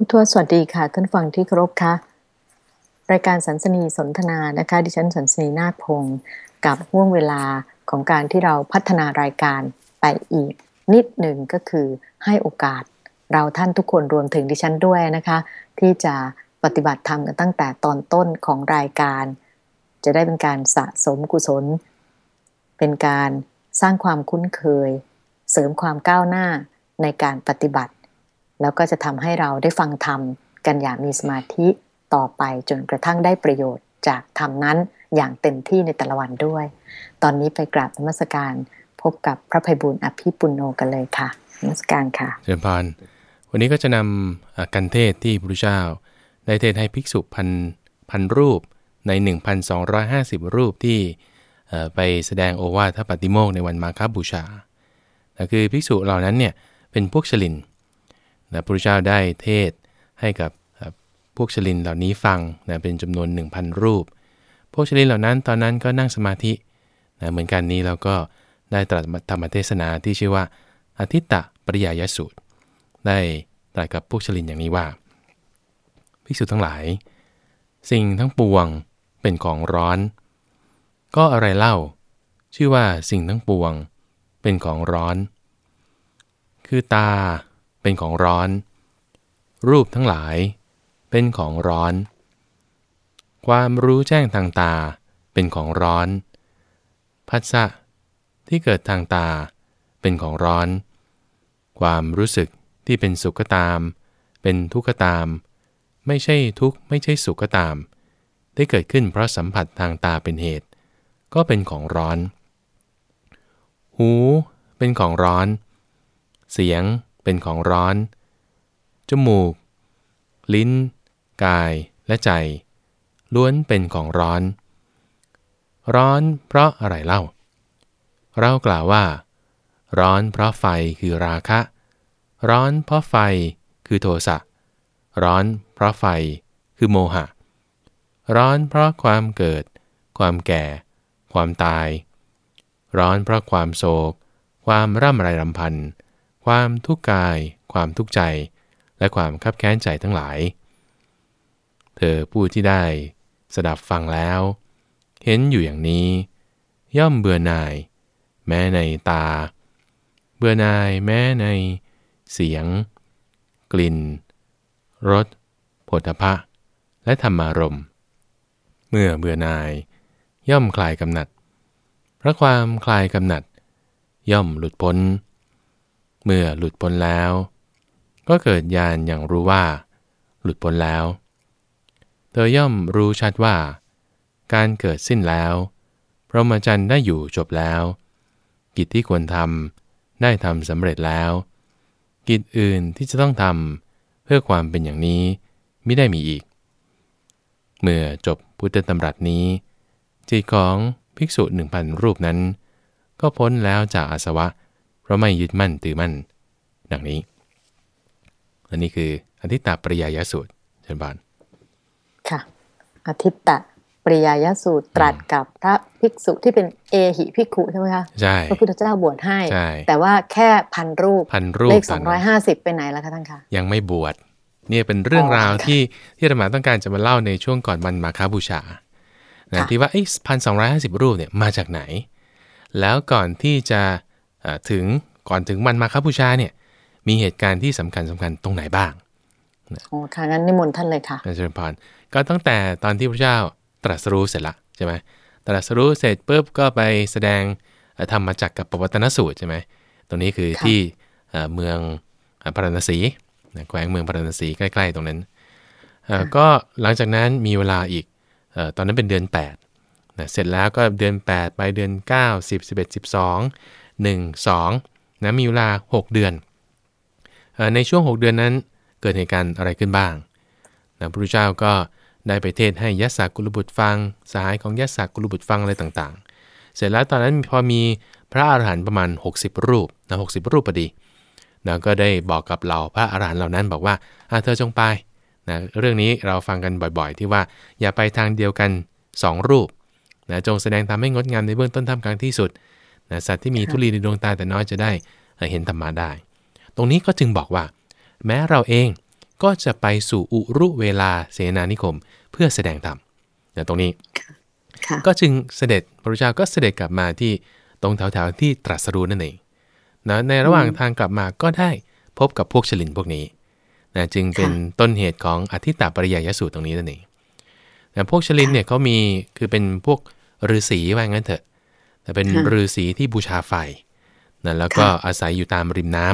คุณทวดสวัสดีค่ะท่านฟังที่เคารพค่ะรายการสันสนีสนทนานะคะ ดิฉันสันสนีนาคพงศ์กับห่วงเวลาของการที่เราพัฒนารายการไปอีก นิดหนึ่งก็คือให้โอกาสเราท่านทุกคนรวมถึงดิฉันด้วยนะคะ ที่จะปฏิบัติธรรมกันตั้งแต่ตอนต้นของรายการ จะได้เป็นการสะสมกุศล เป็นการสร้างความคุ้นเคย เสริมความก้าวหน้าในการปฏิบัติ แล้วก็จะทำให้เราได้ฟังธรรมกันอย่างมีสมาธิต่อไปจนกระทั่งได้ประโยชน์จากธรรมนั้นอย่างเต็มที่ในแต่ละวันด้วย ตอนนี้ไปกราบนมัสการพบกับพระภัยบุญอภิปุโนกันเลยค่ะนมัสการค่ะเชิญพานวันนี้ก็จะนำกันเทศที่พระพุทธเจ้า ได้เทศให้ภิกษุพันพันรูปใน 1,250 รูปที่ไปแสดงโอวาทปฏิโมกในวันมาคบูชา คือภิกษุเหล่านั้นเนี่ยเป็นพวกชลิน นะพระพุทธเจ้าได้เทศให้กับพวกชลินเหล่านี้ฟังนะเป็นจำนวน 1,000 รูป พวกชลินเหล่านั้นตอนนั้นก็นั่งสมาธินะเหมือนกันนี้เราก็ได้ตรัสธรรมเทศนาที่ชื่อว่าอธิตตะปริยายสูตร ได้ตรัสกับพวกชลินอย่างนี้ว่าภิกษุทั้งหลาย สิ่งทั้งปวงเป็นของร้อน ก็อะไรเล่า ชื่อว่าสิ่งทั้งปวงเป็นของร้อน คือตา เป็นของร้อน รูปทั้งหลาย เป็นของร้อน ความรู้แจ้งทางตา เป็นของร้อน พัสสะที่เกิดทางตา เป็นของร้อน ความรู้สึกที่เป็นสุขก็ตาม เป็นทุกข์ก็ตาม ไม่ใช่ทุกข์ไม่ใช่สุขก็ตาม ได้เกิดขึ้นเพราะสัมผัสทางตาเป็นเหตุ ก็เป็นของร้อน หูเป็นของร้อน เสียง เป็นของร้อน จมูก ลิ้น กายและใจ ล้วนเป็นของร้อน ร้อนเพราะอะไรเล่า เรากล่าวว่า ร้อนเพราะไฟคือราคะ ร้อนเพราะไฟคือโทสะ ร้อนเพราะไฟคือโมหะ ร้อนเพราะความเกิด ความแก่ ความตาย ร้อนเพราะความโศก ความร่ำไรรำพัน ความทุกข์กาย ความทุกข์ใจ และความคับแค้นใจทั้งหลาย เธอผู้ที่ได้สดับฟังแล้ว เห็นอยู่อย่างนี้ ย่อมเบื่อหน่าย แม้ในตา เบื่อหน่ายแม้ใน เสียง กลิ่นรสผลพะ และธรรมารมเมื่อเบื่อหน่าย ย่อมคลายกำหนัด เพราะความคลายกำหนัด ย่อมหลุดพ้น เมื่อหลุดพ้นแล้ว ก็เกิดญาณอย่างรู้ว่า หลุดพ้นแล้ว เธอย่อมรู้ชัดว่า การเกิดสิ้นแล้ว พระมจรรย์ได้อยู่จบแล้ว กิจที่ควรทำได้ทำสำเร็จแล้ว กิจอื่นที่จะต้องทำเพื่อความเป็นอย่างนี้ไม่ได้มีอีก เมื่อจบพุทธตำรัสนี้จิตของภิกษุหนึ่งพันรูปนั้น ก็พ้นแล้วจากอาสวะ เพราะไม่ยึดมั่นถือมั่นดังนี้อันนี้คืออธิตตปริยายสูตรเชิญบานค่ะ อธิตตปริยายสูตรตรัสกับพระภิกษุที่เป็นเอหิภิกขุใช่ไหมคะใช่พระพุทธเจ้าบวชให้ แต่ว่าแค่พันรูปพันรูปเลขสองร้อยห้าสิบไปไหนแล้วคะท่านคะยังไม่บวชเนี่ยเป็นเรื่องราวที่ที่ธรรมาต้องการจะมาเล่าในช่วงก่อนวันมาคาบูชานะที่ว่าไอ้พันสองร้อยห้าสิบรูปเนี่ยมาจากไหน แล้วก่อนที่จะ ถึงก่อนถึงวันมาคบูชาเนี่ย มีเหตุการณ์ที่สำคัญสำคัญตรงไหนบ้างโอ้ค่ะงั้นนิมนต์ท่านเลยค่ะอาจารย์พรก็ตั้งแต่ตอนที่พระเจ้าตรัสรู้เสร็จละใช่ไหมตรัสรู้เสร็จปุ๊บก็ไปแสดงธรรมจักกับปวัตนสูตรใช่ไหมตรงนี้คือที่เมืองพาราณสีแขวงเมืองพาราณสีใกล้ๆตรงนั้นก็หลังจากนั้นมีเวลาอีกตอนนั้นเป็นเดือน8นะเสร็จแล้วก็เดือน 8 ไปเดือน 9 10 11 12 1 2นะมีเวลา 6 เดือน ในช่วง 6 เดือนนั้นเกิดเหตุการณ์อะไรขึ้นบ้างนะพระพุทธเจ้าก็ได้ไปเทศให้ยัสสกุลบุตรฟัง สหายของยัสสกุลบุตรฟังอะไรต่างๆ เสร็จแล้วตอนนั้นพอมีพระอาหารหันต์ประมาณ 60 รูปนะ60รูปพอดีนะก็ได้บอกกับเราพระอาหารหันต์เหล่านั้นบอกว่าเธอจงไปนะเรื่องนี้เราฟังกันบ่อยๆ ที่ว่าอย่าไปทางเดียวกัน 2 รูปนะจงแสดงทำให้งดงามในเบื้องต้นทำกลางที่สุด นะสัตว์ที่มีทุลีในดวงตาแต่น้อยจะได้เห็นธรรมะได้ ตรงนี้ก็จึงบอกว่า แม้เราเองก็จะไปสู่อุรุเวลาเสนานิคม เพื่อแสดงธรรมนะตรงนี้ค่ะก็จึงเสด็จพระพุทธเจ้าก็เสด็จกลับมาที่ตรงแถวๆที่ตรัสรู้นั่นเองนะในระหว่างทางกลับมาก็ได้พบกับพวกชลินพวกนี้นะจึงเป็นต้นเหตุของอธิตตปริยายสูตรตรงนี้นั่นเองนะพวกชลินเนี่ยเขามีคือเป็นพวกฤาษีว่างั้นเถอะ แต่เป็นค่ะฤาษีที่บูชาไฟนะแล้วก็อาศัยอยู่ตามริมน้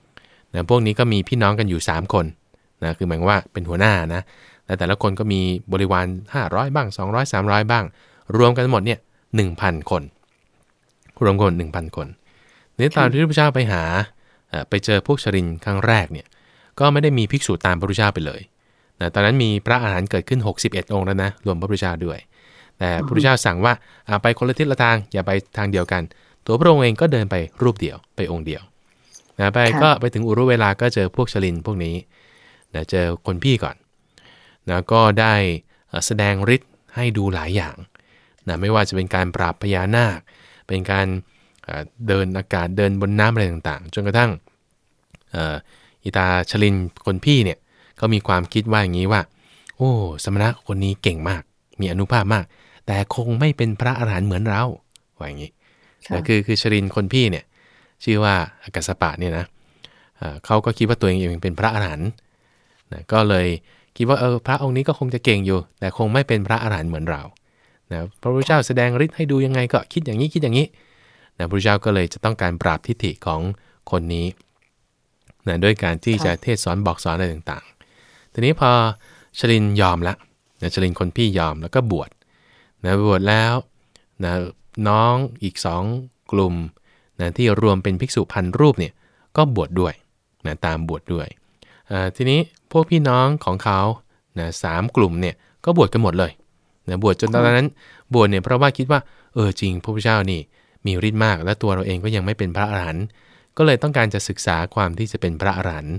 ำนะพวกนี้ก็มีพี่น้องกันอยู่ 3 คนนะคือหมายความว่าเป็นหัวหน้านะและแต่ละคนก็มีบริวาร 500 บ้าง 200 300 บ้าง รวมกันหมดเนี่ย1,000 คน รวมกัน1,000 คนนี่ตอนที่พระพุทธเจ้าไปหาเอ่อไปเจอพวกชรินครั้งแรกเนี่ยก็ไม่ได้มีภิกษุตามพระพุทธเจ้าไปเลยนะตอนนั้นมีพระอาหารหันต์เกิดขึ้น 61 องค์แล้วนะรวมพระพุทธเจ้าด้วย แต่พระพุทธเจ้าสั่งว่าอ่าไปคนละทิศละทางอย่าไปทางเดียวกัน ตัวพระองค์เองก็เดินไปรูปเดียวไปองค์เดียวนะไปค่ะก็ไปถึงอุรุเวลาก็เจอพวกชลินพวกนี้นะเจอคนพี่ก่อนนะก็ได้เอ่อแสดงฤทธิ์ให้ดูหลายอย่างนะไม่ว่าจะเป็นการปราบพญานาค เป็นการเอ่อเดินอากาศเดินบนน้ำอะไรต่างๆ จนกระทั่งเอ่ออิตาชลินคนพี่เนี่ยก็มีความคิดว่าอย่างนี้ว่า โอ้ สมณะคนนี้เก่งมาก มีอนุภาพมาก แต่คงไม่เป็นพระอรหันต์เหมือนเราว่าอย่างนี้ค่ะนะคือคือชรินคนพี่เนี่ยชื่อว่าอากาสปะเนี่ยนะเอ่อเขาก็คิดว่าตัวเองเองเป็นพระอรหันต์นะก็เลยคิดว่าเออพระองค์นี้ก็คงจะเก่งอยู่ แต่คงไม่เป็นพระอรหันต์เหมือนเรานะพระพุทธเจ้าแสดงฤทธิ์ให้ดูยังไงก็คิดอย่างนี้คิดอย่างนี้นะพระพุทธเจ้าก็เลยจะต้องการปราบทิฏฐิของคนนี้นะด้วยการที่จะเทศสอนบอกสอนอะไรต่างๆ ทีนี้พอชลินยอมละนะชลินคนพี่ยอมแล้วก็บวช นะบวชแล้วนะน้องอีกสองกลุ่มนะที่รวมเป็นภิกษุพันรูปเนี่ยก็บวชดด้วยนะตามบวชดด้วย ทีนี้พวกพี่น้องของเขานะสามกลุ่มเนี่ยก็บวชกันหมดเลยนะบวชจนตอนนั้นบวชเนี่ยเพราะว่าคิดว่าเออจริงพระพุทธเจ้านี่มีฤทธิ์มาก และตัวเราเองก็ยังไม่เป็นพระอรหันต์ก็เลยต้องการจะศึกษาความที่จะเป็นพระอรหันต์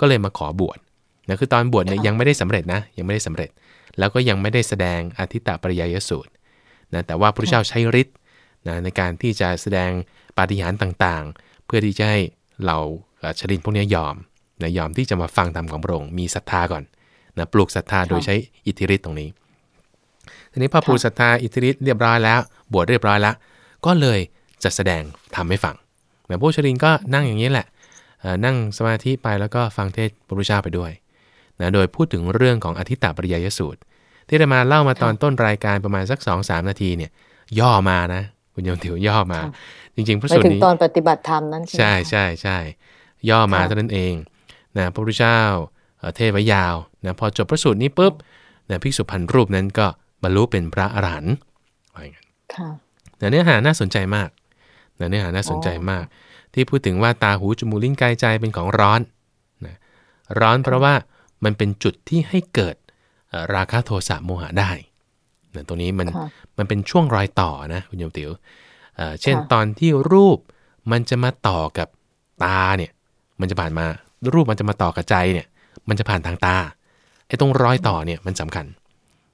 ก็เลยมาขอบวชนะคือตอนบวชเนี่ยยังไม่ได้สำเร็จนะยังไม่ได้สำเร็จ แล้วก็ยังไม่ได้แสดงอธิตตปริยยสูตรนะแต่ว่าพระเจ้าใช้ฤทธิ์นะในการที่จะแสดงปาฏิหาริย์ต่างๆ เพื่อที่จะให้เราชรินพวกนี้ยอมนะยอมที่จะมาฟังธรรมของพระองค์มีศรัทธาก่อนนะปลูกศรัทธาโดยใช้อิทธิฤทธิ์ตรงนี้ ทีนี้พอปลูกศรัทธาอิทธิฤทธิ์เรียบร้อยแล้ว บวชเรียบร้อยแล้ว ก็เลยจะแสดงทำให้ฟังนะพวกชรินก็นั่งอย่างนี้แหละนั่งสมาธิไปแล้วก็ฟังเทศพระพุทธเจ้าไปด้วย นะโดยพูดถึงเรื่องของอธิตตปริยายสูตร ที่ได้มาเล่ามาตอนต้นรายการประมาณสัก2-3นาทีเนี่ยย่อมานะคุณโยมถิวย่อมาค่ะจริง ๆ พระไปสูตรถึงนี้ตอนปฏิบัติธรรมนั้นใช่ไหมใช่คะใช่ใช่ย่อมาค่ะเท่านั้นเองนะพระพุทธเจ้าเอ่อเทศไว้ยาวนะพอจบพระสูตรนี้ปุ๊บนะภิกษุพันรูปนั้นก็บรรลุเป็นพระอรหันต์ว่าอย่างนั้นค่ะนะเนื้อหาน่าสนใจมากนะเนื้อหาน่าสนใจอ๋อมาก ที่พูดถึงว่าตาหูจมูกลิ้นกายใจเป็นของร้อนนะร้อนเพราะว่า มันเป็นจุดที่ให้เกิดเอ่อราคะโทสะโมหะได้นะตรงนี้มันค่ะมันเป็นช่วงรอยต่อนะคุณโยมติว๋วเอ่อเช่นค่ะตอนที่รูปมันจะมาต่อกับตาเนี่ย มันจะผ่านมารูปมันจะมาต่อกับใจเนี่ย มันจะผ่านทางตาไอ้ตรงรอยต่อเนี่ยมันสำคัญ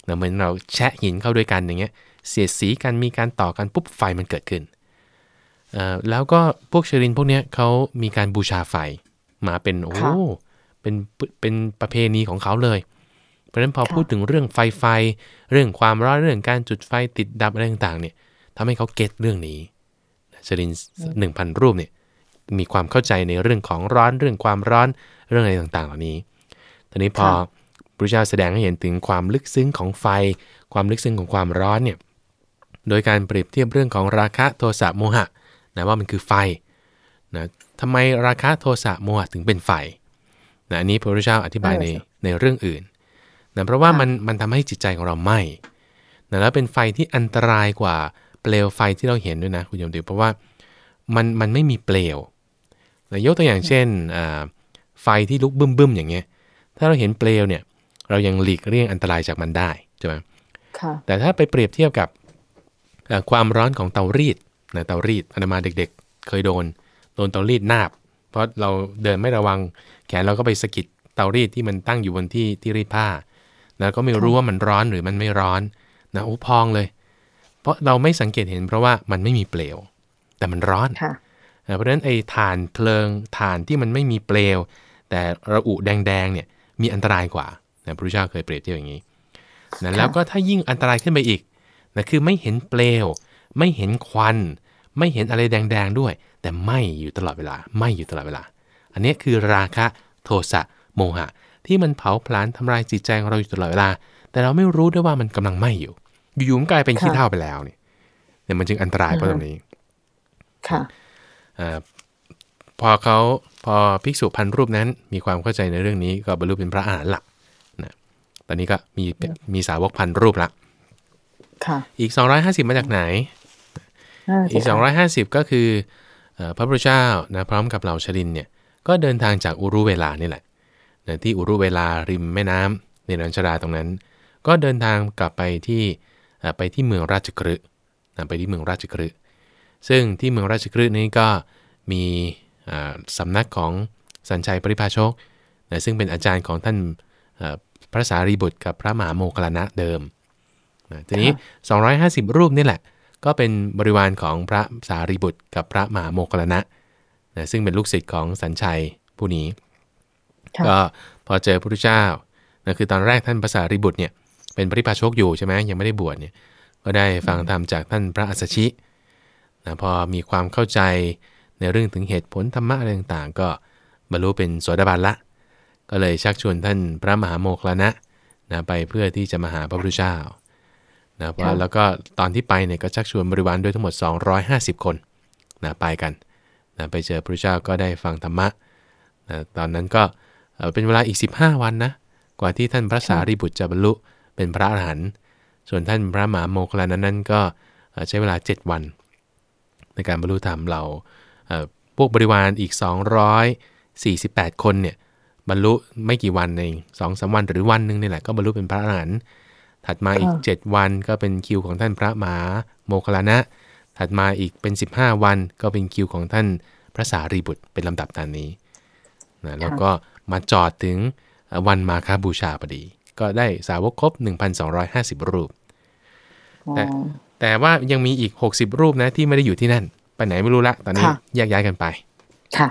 นะเหมือนเราแชะหินเข้าด้วยกันอย่างเงี้ย เสียดสีกันมีการต่อกันปุ๊บไฟมันเกิดขึ้นเอ่อแล้วก็พวกเชรินพวกเนี้ยเขามีการบูชาไฟมาเป็นโอ้ค่ะ เป็นเป็นประเพณีของเขาเลย เพราะฉะนั้นพอค่ะพูดถึงเรื่องไฟไฟ เรื่องความร้อนเรื่องการจุดไฟติดดับอะไรต่างๆ เนี่ยทำให้เขาเก็ตเรื่องนี้ชรินหนึ่งพันรูปเนี่ยมีความเข้าใจในเรื่องของร้อนเรื่องความร้อนเรื่องอะไรต่างๆ เหล่านี้ทีนี้พอค่ะพระเจ้าแสดงให้เห็นถึงความลึกซึ้งของไฟ ความลึกซึ้งของความร้อนเนี่ยโดยการเปรียบเทียบเรื่องของราคะโทสะโมหะนะว่ามันคือไฟนะทำไมราคะโทสะโมหะถึงเป็นไฟ นะอันนี้พระพุทธเจ้าอธิบายในในเรื่องอื่นนะเพราะว่าค่ะมันมันทำให้จิตใจของเราไหม้นะแล้วเป็นไฟที่อันตรายกว่าเปลวไฟที่เราเห็นด้วยนะคุณโยมติวเพราะว่ามันมันไม่มีเปลวนะยกตัวอย่างเช่นอ่าไฟที่ลุกบึ้มบึมๆอย่างเงี้ย ถ้าเราเห็นเปลวเนี่ย เรายังหลีกเลี่ยงอันตรายจากมันได้ใช่ไหมค่ะแต่ถ้าไปเปรียบเทียบกับเอ่อความร้อนของเตารีดนะเตารีดอาตมาเด็ก ๆ เคยโดน โดนเตารีดนาบ เพราะเราเดินไม่ระวัง แขนเราก็ไปสะกิดเตารีดที่มันตั้งอยู่บนที่ที่รีดผ้า แล้วก็ไม่รู้ว่ามันร้อนหรือมันไม่ร้อนนะโอ้พองเลย เพราะเราไม่สังเกตเห็นเพราะว่ามันไม่มีเปลว แต่มันร้อนค่ะอ่าเพราะฉะนั้นไอ้ถ่านเพลิงถ่านที่มันไม่มีเปลว แต่ระอุแดงๆเนี่ยมีอันตรายกว่านะพระพุทธเจ้าเคยเปรียบเทียบอย่างนี้นะแล้วก็ถ้ายิ่งอันตรายขึ้นไปอีกนะคือไม่เห็นเปลว ไม่เห็นควัน ไม่เห็นอะไรแดงๆด้วย แต่ไหมอยู่ตลอดเวลาไหมอยู่ตลอดเวลา อันนี้คือราคะโทสะโมหะ ที่มันเผาผลาญทำลายจิตใจของเราอยู่ตลอดเวลา แต่เราไม่รู้ด้วยว่ามันกำลังไหมอยู่ อยู่ๆมันกลายเป็นขี้เถ้าไปแล้วเนี่ยเนี่ยมันจึงอันตรายเพราะตรงนี้ค่ะอาพอเขาพอภิกษุพันรูปนั้น มีความเข้าใจในเรื่องนี้ก็บรรลุเป็นพระอรหันต์ละนะตอนนี้ก็มีมีสาวกพันรูปละค่ะอีก 250 มาจากไหน นั่นสิอีกคะ250ก็คือเอ่อพระพุทธเจ้านะพร้อมกับเหล่าชรินเนี่ยก็เดินทางจากอุรุเวลานี่แหละนะที่อุรุเวลาริมแม่น้ำในรัญชดาตรงนั้น ก็เดินทางกลับไปที่เอ่อไปที่เมืองราชกฤห์นะไปที่เมืองราชกฤห์ซึ่งที่เมืองราชกฤห์นี้ก็มีอ่าสำนักของสัญชัยปริภาชกนะซึ่งเป็นอาจารย์ของท่านเอ่อพระสารีบุตรกับพระมหาโมคคัลลานะเดิมนะทีนี้ 250 รูปนี่แหละ ก็เป็นบริวารของพระสารีบุตรกับพระมหาโมคคัลลานะนะซึ่งเป็นลูกศิษย์ของสัญชัยผู้นี้ค่ะก็พอเจอพระพุทธเจ้านะคือตอนแรกท่านพระสารีบุตรเนี่ยเป็นปริพาชกอยู่ใช่ไหมยังไม่ได้บวชเนี่ยก็ได้ฟังธรรมจากท่านพระอัสสชินะพอมีความเข้าใจในเรื่องถึงเหตุผลธรรมะอะไรต่างๆ ก็บรรลุเป็นโสดาบันละ ก็เลยชักชวนท่านพระมหาโมคคัลลานะนะไปเพื่อที่จะมาหาพระพุทธเจ้า นะเพราะค่ะแล้วก็ตอนที่ไปเนี่ยก็ชักชวนบริวารด้วยทั้งหมด 250 คนนะไปกันนะไปเจอพระพุทธเจ้าก็ได้ฟังธรรมะนะตอนนั้นก็เอ่อเป็นเวลาอีก 15 วันนะกว่าที่ท่านพระสารีบุตรจะบรรลุเป็นพระอรหันต์ส่วนท่านพระมหาโมคคัลลานะนั้นก็เอ่อใช้เวลา 7 วัน ในการบรรลุธรรมเราเอ่อพวกบริวารอีก 248 คนเนี่ยบรรลุไม่กี่วันเองสองสามวันหรือวันหนึ่งนี่แหละก็บรรลุเป็นพระอรหันต์ ถัดมาอีกค่ะ7วันก็เป็นคิวของท่านพระมหาโมคคัลลานะ ถัดมาอีกเป็น 15 วันก็เป็นคิวของท่านพระสารีบุตรเป็นลำดับตามนี้นะแล้วก็มาจอดถึงเอ่อวันมาคาบูชาพอดี ก็ได้สาวกครบ 1,250 รูปอ๋อแต่แต่ว่ายังมีอีก 60 รูปนะที่ไม่ได้อยู่ที่นั่น ไปไหนไม่รู้ละ ตอนนี้ค่ะแยกย้ายกันไป ค่ะ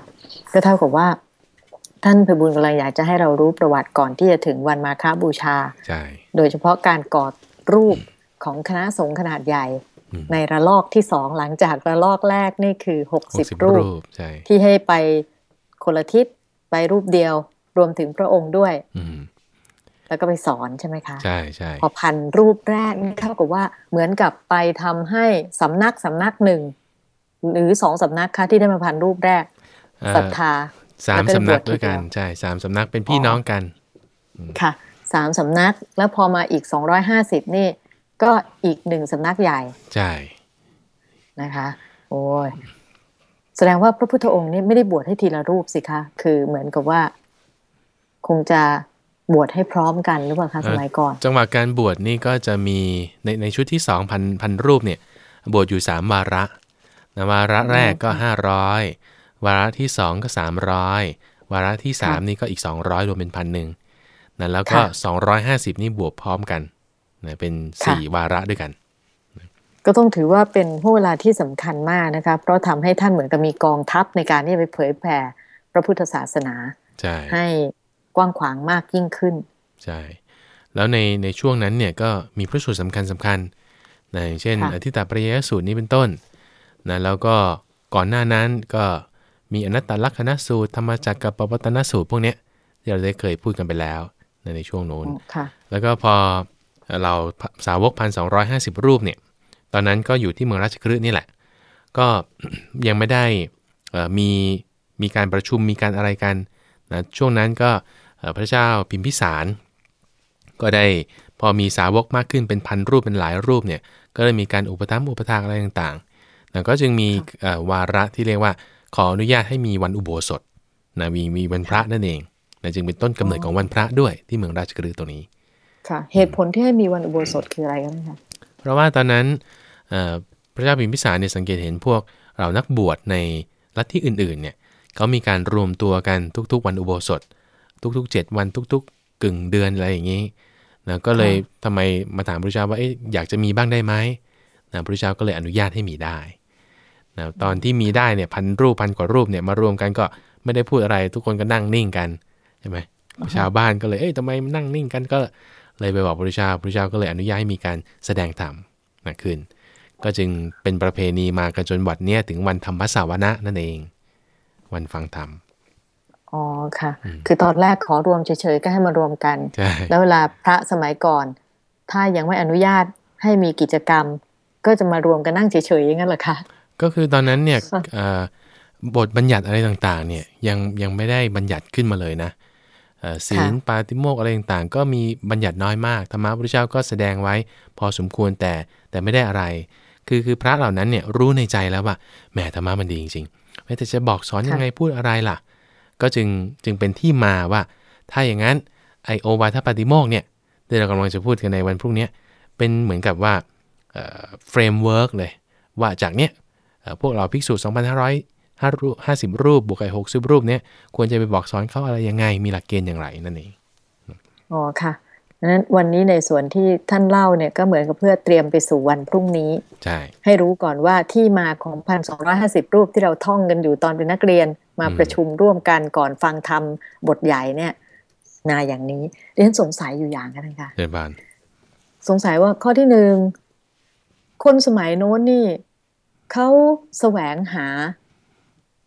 ก็เท่ากับว่า ท่านเพบุญกำลังอยากจะให้เรารู้ประวัติก่อนที่จะถึงวันมาฆบูชา ใช่ โดยเฉพาะการกอดรูปของคณะสงฆ์ขนาดใหญ่อืมในระลอกที่สองหลังจากระลอกแรกนี่คือ60 60รูปรูปใช่ที่ให้ไปคนละทิศไปรูปเดียวรวมถึงพระองค์ด้วยอืมแล้วก็ไปสอนใช่ไหมคะ ใช่ใช่พอพันรูปแรกนี่เท่ากับว่าเหมือนกับไปทำให้สำนักสำนักหนึ่งหรือสองสำนักคะที่ได้มาพันรูปแรกเอ่อศรัทธา สามแล้วก็สำนักบวชทีด้วยกันเดียวใช่สามสำนักเป็นพี่น้องกัน ค่ะสามสำนักแล้วพอมาอีก250นี่ ก็อีกหนึ่งสำนักใหญ่ ใช่ นะคะ โอ้ยแสดงว่าพระพุทธองค์นี่ไม่ได้บวชให้ทีละรูปสิคะ คือเหมือนกับว่า คงจะบวชให้พร้อมกันหรือเปล่าคะสมัยก่อน จังหวะการบวชนี่ก็จะมีในในชุดที่2พันพันรูปเนี่ย บวชอยู่3วาระนะวาระแรกก็500 วาระที่ 2 ก็ 300 วาระที่ค่ะ3นี่ก็อีก 200 รวมเป็นพันหนึ่งนะแล้วก็ค่ะ250 นี่บวกพร้อมกันนะเป็นค่ะ4วาระด้วยกัน ก็ต้องถือว่าเป็นห่วงเวลาที่สำคัญมากนะคะเพราะทำให้ท่านเหมือนกับมีกองทัพในการที่จะไปเผยแผ่พระพุทธศาสนาใช่ให้กว้างขวางมากยิ่งขึ้นใช่แล้วในในช่วงนั้นเนี่ยก็มีพระสูตรสำคัญสำคัญนะอย่างเช่นค่ะอธิตาปริยสูตรนี้เป็นต้นนะแล้วก็ก่อนหน้านั้นก็ มีอนัตตลักษณสูตรธรรมจักรกับปวัตตนสูตรพวกเนี้ยที่เราได้เคยพูดกันไปแล้วนะในช่วงโน้นค่ะแล้วก็พอเราสาวกพันสองรูปเนี่ย ตอนนั้นก็อยู่ที่เมืองราชคฤห์นี่แหละ ก็ยังไม่ได้เอ่อมีมีการประชุมมีการอะไรกันนะช่วงนั้นก็เอ่อพระเจ้าพิมพิสาร ก็ได้พอมีสาวกมากขึ้นเป็นพันรูปเป็นหลายรูปเนี่ย ก็เลยมีการอุปถัมภ์อุปทานอะไรต่างๆนะก็จึงมีเอ่อวาระที่เรียกว่า ขออนุญาตให้มีวันอุโบสถนะมีมีวันพระนั่นเองนะจึงเป็นต้นกำเนิดของวันพระด้วยที่เมืองราชกฤห์ตัวนี้ ค่ะ เหตุผลที่ให้มีวันอุโบสถคืออะไรกันคะเพราะว่าตอนนั้นเอ่อพระเจ้าพิมพิสารเนี่ยสังเกตเห็นพวกเรานักบวชในลัทธิอื่นๆเนี่ยเขามีการรวมตัวกันทุก ๆ วันอุโบสถ ทุกๆ 7 วันทุก ๆ กึ่งเดือนอะไรอย่างนี้นะก็เลยทำไมมาถามพระเจ้าว่าเอ๊ะอยากจะมีบ้างได้ไหมนะพระเจ้าก็เลยอนุญาตให้มีได้ นะตอนที่มีได้เนี่ยพันรูปพันกว่ารูปเนี่ยมารวมกันก็ไม่ได้พูดอะไรทุกคนก็นั่งนิ่งกันใช่ไหมชาวบ้านก็เลยเอ้ยทำไมนั่งนิ่งกันก็เลยไปบอกพระพุทธเจ้าพระพุทธเจ้าก็เลยอนุญาตให้มีการแสดงธรรมนะขึ้น ก็จึงเป็นประเพณีมากันจนวัดเนี้ยถึงวันธรรมสาวนะนั่นเอง วันฟังธรรมอ๋อค่ะอืมคือตอนแรกขอรวมเฉยๆก็ให้มารวมกันใช่แล้วเวลาพระสมัยก่อน ถ้ายังไม่อนุญาตให้มีกิจกรรม ก็จะมารวมกันนั่งเฉยๆอย่างนั้นเหรอคะ ก็คือตอนนั้นเนี่ยค่ะเอ่อบทบัญญัติอะไรต่างๆ เนี่ยยังยังไม่ได้บัญญัติขึ้นมาเลยนะเอ่อศีลปาติโมกข์อะไรต่างๆ ก็มีบัญญัติน้อยมากธรรมะพระพุทธเจ้าก็แสดงไว้ พอสมควรแต่แต่ไม่ได้อะไร คือคือพระเหล่านั้นเนี่ยรู้ในใจแล้วว่าแหมธรรมะมันดีจริงๆไม่แต่จะบอกสอนยังไงพูดอะไรล่ะ ก็จึงจึงเป็นที่มาว่า ถ้าอย่างนั้นไอโอวาทปาติโมกข์เนี่ยที่เรากำลังจะพูดกันในวันพรุ่งเนี้ยเป็นเหมือนกับว่า framework เลย ว่าจากเนี้ยเอ่อ พวกเราภิกษุ 2,550 รูปบวกกับ60 รูปเนี้ยควรจะไปบอกสอนเขาอะไรยังไง มีหลักเกณฑ์อย่างไรนั่นเองอ๋อค่ะดังนั้นวันนี้ในส่วนที่ท่านเล่าเนี่ยก็เหมือนกับเพื่อเตรียมไปสู่วันพรุ่งนี้ใช่ให้รู้ก่อนว่าที่มาของพันสองรูปที่เราท่องกันอยู่ตอนเป็นนักเรียนมาอืมประชุมร่วมกันก่อนฟังธรรมบทใหญ่เนี่ยมาอย่างนี้ดิฉันสงสัยอยู่อย่างกันนะคะเดินบานสงสัยว่าข้อที่หนึ่งคนสมัยโน้นนี่ เขาแสวงหา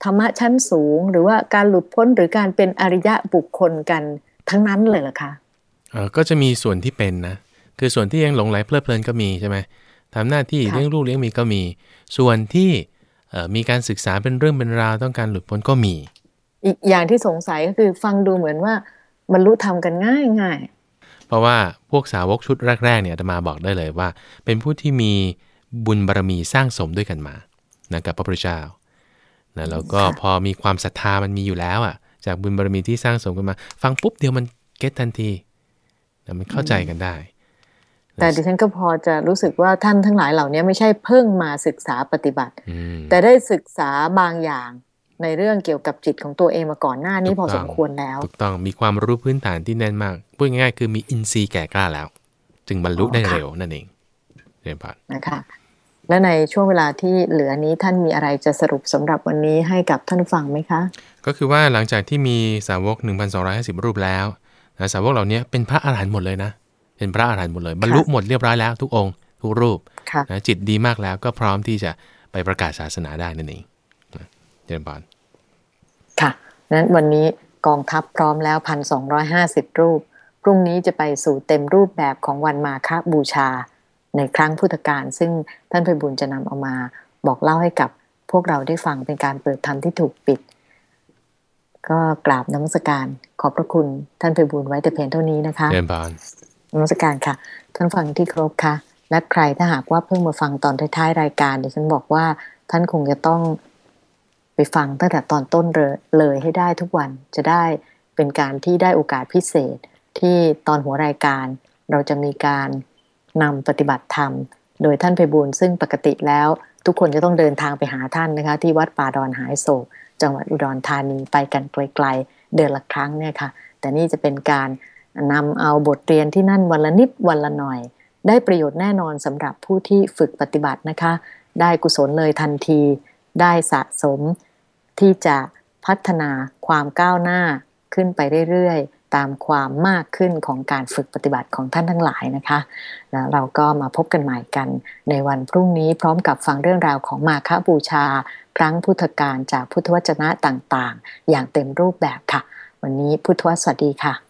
ธรรมะชั้นสูง หรือว่าการหลุดพ้นหรือการเป็นอริยะบุคคลกันทั้งนั้นเลยเหรอคะเอ่อก็จะมีส่วนที่เป็นนะ คือส่วนที่ยังหลงไหลเพลิดเพลินก็มีใช่ไหมทำหน้าที่ค่ะเลี้ยงลูกเลี้ยงเมียก็มี ส่วนที่เอ่อมีการศึกษาเป็นเรื่องเป็นราวต้องการหลุดพ้นก็มี อีกอย่างที่สงสัยก็คือฟังดูเหมือนว่าบรรลุธรรมกันง่ายง่ายเพราะว่าพวกสาวกชุดแรกๆเนี่ยอาตมาบอกได้เลยว่า เป็นผู้ที่มี บุญบารมีสร้างสมด้วยกันมานะกับพระพุทธเจ้านะแล้วก็พอมีความศรัทธามันมีอยู่แล้วอะ จากบุญบารมีที่สร้างสมกันมา ฟังปุ๊บเดียวมันเก็ตทันทีนะมันเข้าใจกันได้ แต่ดิฉันก็พอจะรู้สึกว่าท่านทั้งหลายเหล่านี้ไม่ใช่เพิ่งมาศึกษาปฏิบัติอืมแต่ได้ศึกษาบางอย่างในเรื่องเกี่ยวกับจิตของตัวเองมาก่อนหน้านี้ถูกพอต้องสมควรแล้วถูกต้องมีความรู้พื้นฐานที่แน่นมากพูดง่ายๆคือมีอินทรีย์แก่กล้าแล้ว จึงบรรลุอ๋อได้ค่ะเร็วนั่นเองเรียนผ่านนะคะ และในช่วงเวลาที่เหลือนี้ท่านมีอะไรจะสรุปสำหรับวันนี้ให้กับท่านผู้ฟังไหมคะ ก็คือว่าหลังจากที่มีสาวก 1,250 รูปแล้วนะสาวกเหล่านี้เป็นพระอาหารหันต์หมดเลยนะ เป็นพระอาหารหันต์หมดเลย บรรลุหมดเรียบร้อยแล้วทุกองค์ทุกรูปค่ะนะจิตดีมากแล้วก็พร้อมที่จะไปประกาศศาสนาได้นั่นเองนะเรียนผ่านค่ะนั้นวันนี้กองทัพพร้อมแล้วพันสองห้าสิบรูป พรุ่งนี้จะไปสู่เต็มรูปแบบของวันมาฆบูชา ในครั้งพุทธกาลซึ่งท่านไพบุญจะนำเอามาบอกเล่าให้กับพวกเราได้ฟังเป็นการเปิดธรรมที่ถูกปิด ก็กราบนมัสการขอบพระคุณท่านไพบุญไว้แต่เพียงเท่านี้นะคะเรียนผ่านนมัสการค่ะ ท่านฟังที่เคารพค่ะ และใครถ้าหากว่าเพิ่งมาฟังตอนท้ายๆรายการเดี๋ยวฉันบอกว่าท่านคงจะต้องไปฟังตั้งแต่ตอนต้นเลยเลยให้ได้ทุกวันจะได้เป็นการที่ได้โอกาสพิเศษที่ตอนหัวรายการ เราจะมีการ นำปฏิบัติธรรม โดยท่านไพบูลซึ่งปกติแล้ว ทุกคนจะต้องเดินทางไปหาท่านนะคะ ที่วัดป่าดอนหายโศก จังหวัดอุดรธานีไปกันไกลๆเดือนละครั้งเนี่ยค่ะ แต่นี่จะเป็นการนำเอาบทเรียนที่นั่นวันละนิดวันละหน่อย ได้ประโยชน์แน่นอนสำหรับผู้ที่ฝึกปฏิบัตินะคะ ได้กุศลเลยทันที ได้สะสมที่จะพัฒนาความก้าวหน้าขึ้นไปเรื่อยๆ ตามความมากขึ้นของการฝึกปฏิบัติของท่านทั้งหลายนะคะแล้วเราก็มาพบกันใหม่กันในวันพรุ่งนี้พร้อมกับฟังเรื่องราวของมาคบูชา ครั้งพุทธการจากพุทธวจนะต่างๆ อย่างเต็มรูปแบบค่ะ วันนี้พุทธวสวัสดีค่ะ